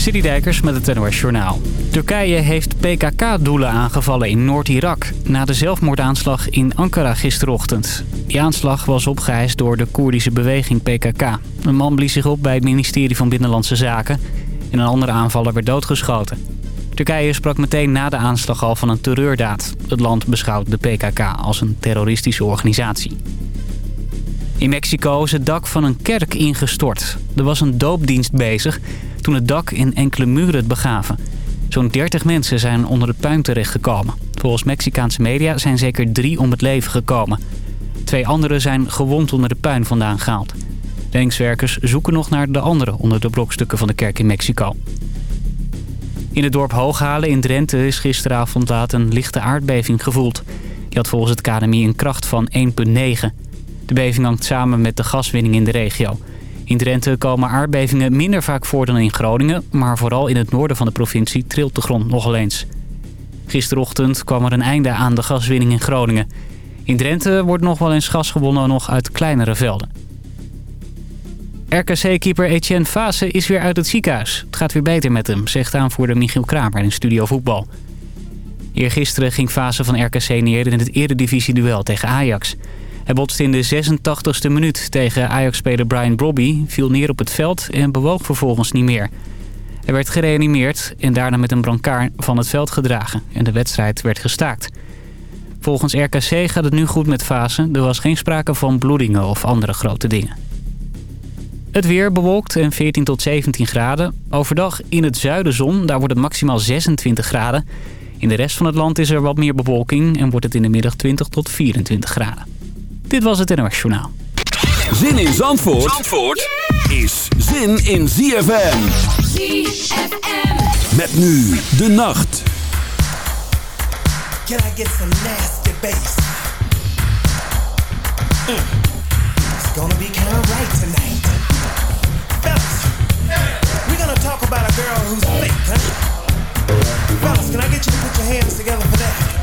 Dijkers met het NOS Journaal. Turkije heeft PKK-doelen aangevallen in Noord-Irak... na de zelfmoordaanslag in Ankara gisterochtend. Die aanslag was opgeheist door de Koerdische beweging PKK. Een man blies zich op bij het ministerie van Binnenlandse Zaken... en een andere aanvaller werd doodgeschoten. Turkije sprak meteen na de aanslag al van een terreurdaad. Het land beschouwt de PKK als een terroristische organisatie. In Mexico is het dak van een kerk ingestort. Er was een doopdienst bezig toen het dak in enkele muren het begaven. Zo'n 30 mensen zijn onder de puin terechtgekomen. Volgens Mexicaanse media zijn zeker drie om het leven gekomen. Twee anderen zijn gewond onder de puin vandaan gehaald. Reddingswerkers zoeken nog naar de anderen onder de brokstukken van de kerk in Mexico. In het dorp Hooghalen in Drenthe is gisteravond laat een lichte aardbeving gevoeld. Die had volgens het KNMI een kracht van 1,9. De beving hangt samen met de gaswinning in de regio. In Drenthe komen aardbevingen minder vaak voor dan in Groningen... maar vooral in het noorden van de provincie trilt de grond nogal eens. Gisterochtend kwam er een einde aan de gaswinning in Groningen. In Drenthe wordt nog wel eens gas gewonnen nog uit kleinere velden. RKC-keeper Etienne Fase is weer uit het ziekenhuis. Het gaat weer beter met hem, zegt aanvoerder Michiel Kramer in Studio Voetbal. Eergisteren ging Fase van RKC neer in het eredivisie-duel tegen Ajax... Hij botste in de 86e minuut tegen Ajax-speler Brian Brobby, viel neer op het veld en bewoog vervolgens niet meer. Hij werd gereanimeerd en daarna met een brancard van het veld gedragen en de wedstrijd werd gestaakt. Volgens RKC gaat het nu goed met Fase. Er was geen sprake van bloedingen of andere grote dingen. Het weer bewolkt en 14 tot 17 graden. Overdag in het zuiden zon, daar wordt het maximaal 26 graden. In de rest van het land is er wat meer bewolking en wordt het in de middag 20 tot 24 graden. Dit was het NOS Journaal. Zin in Zandvoort, Zandvoort is zin in ZFM. ZFM. Met nu de nacht. Can I get some nasty bass? Mm. It's gonna be kind of right tonight. Fellas, we're gonna talk about a girl who's fake, huh? Fellas, can I get you to put your hands together for that?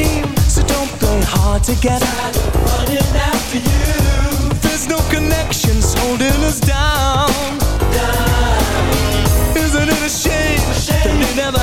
dream, so don't go hard to get. I'm running after you. There's no connections holding us down. down. Isn't it a shame, a shame. that it never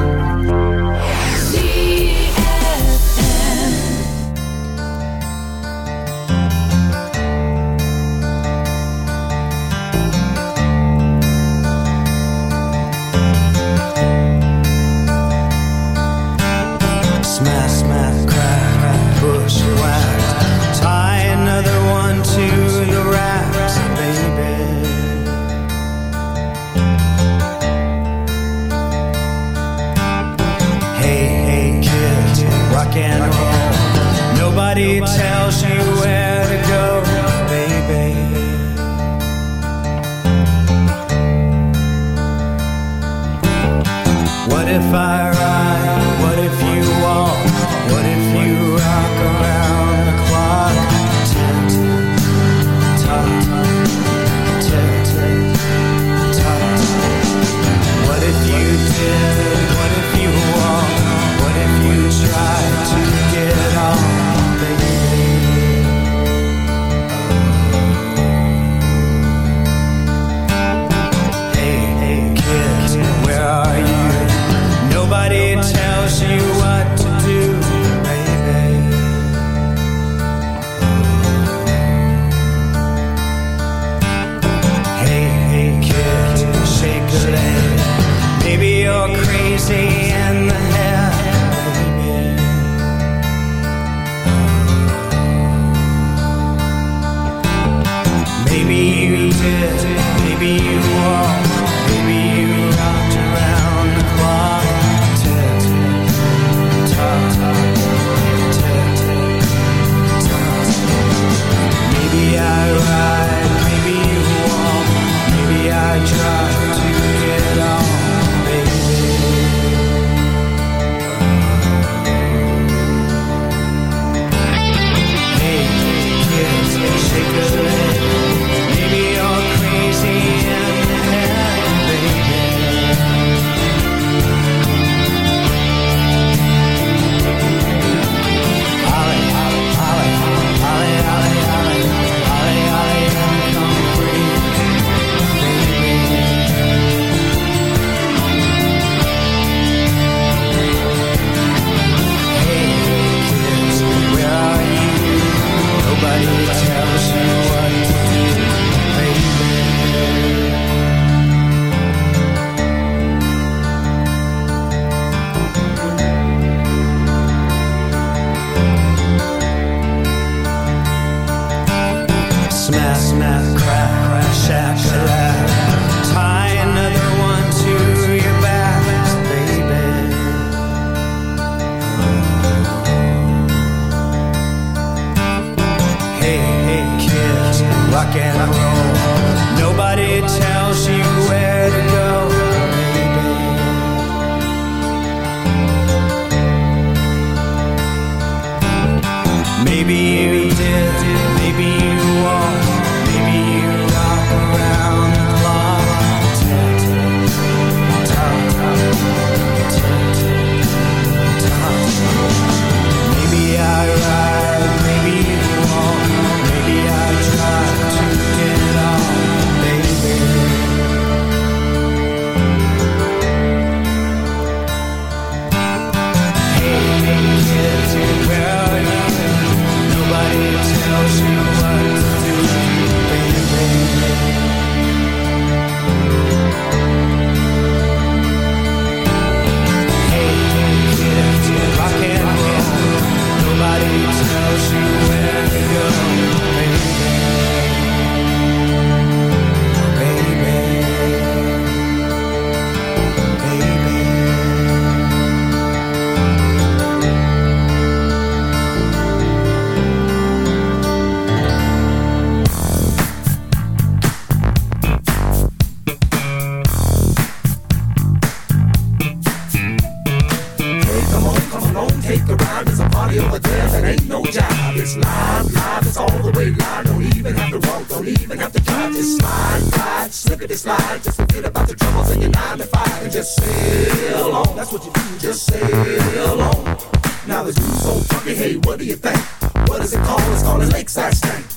Musical pleasure.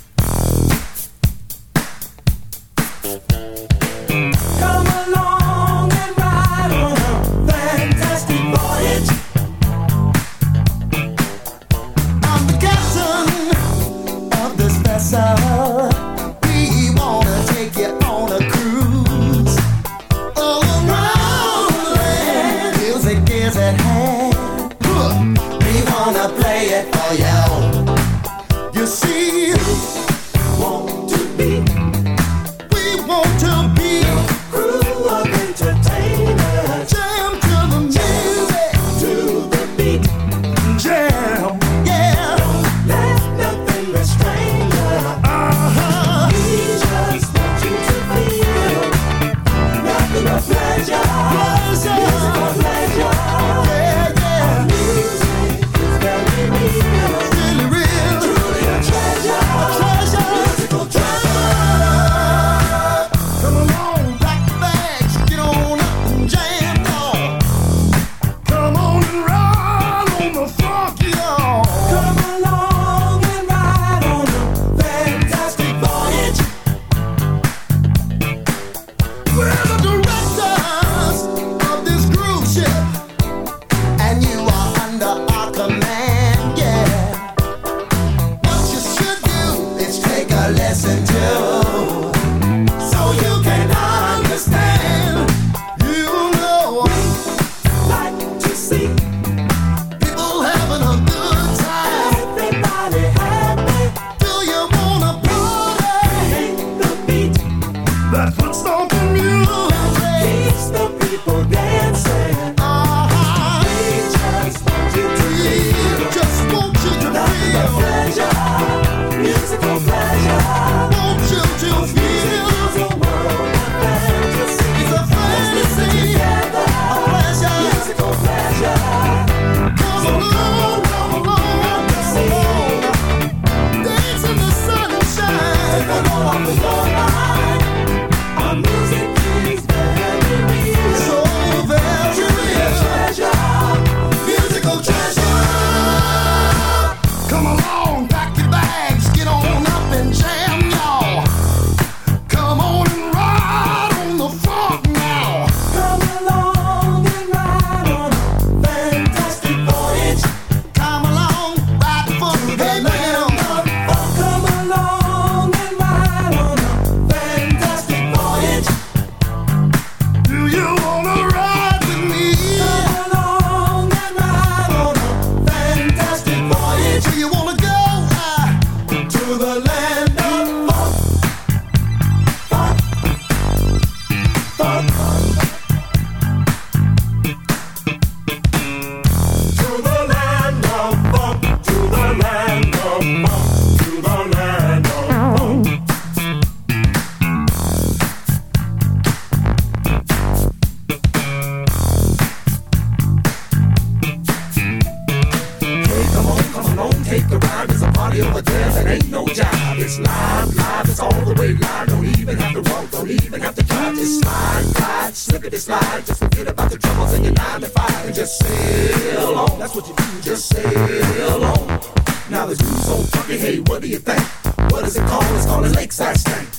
What is it called? It's called a lakeside thing.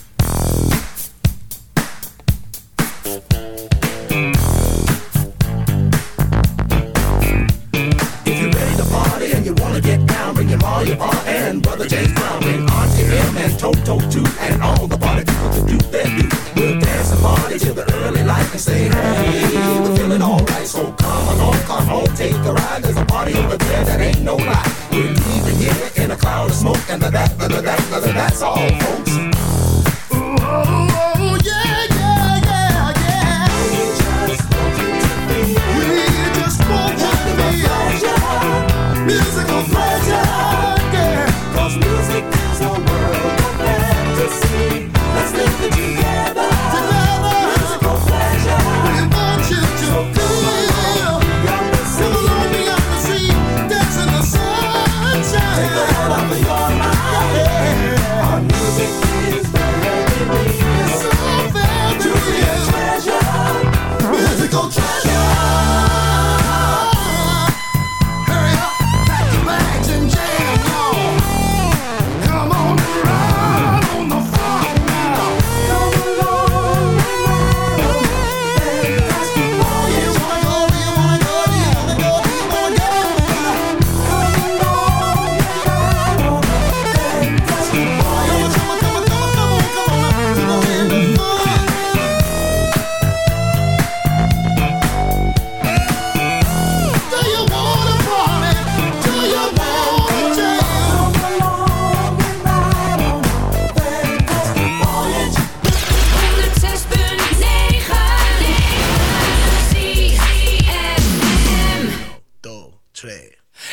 that's, that's all, folks.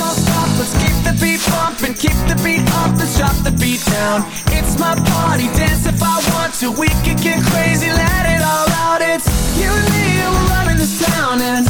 don't stop. Let's keep the beat pumping, keep the beat up, let's drop the beat down. It's my party, dance if I want to. We can get crazy, let it all out. It's you and me, and we're running this town, and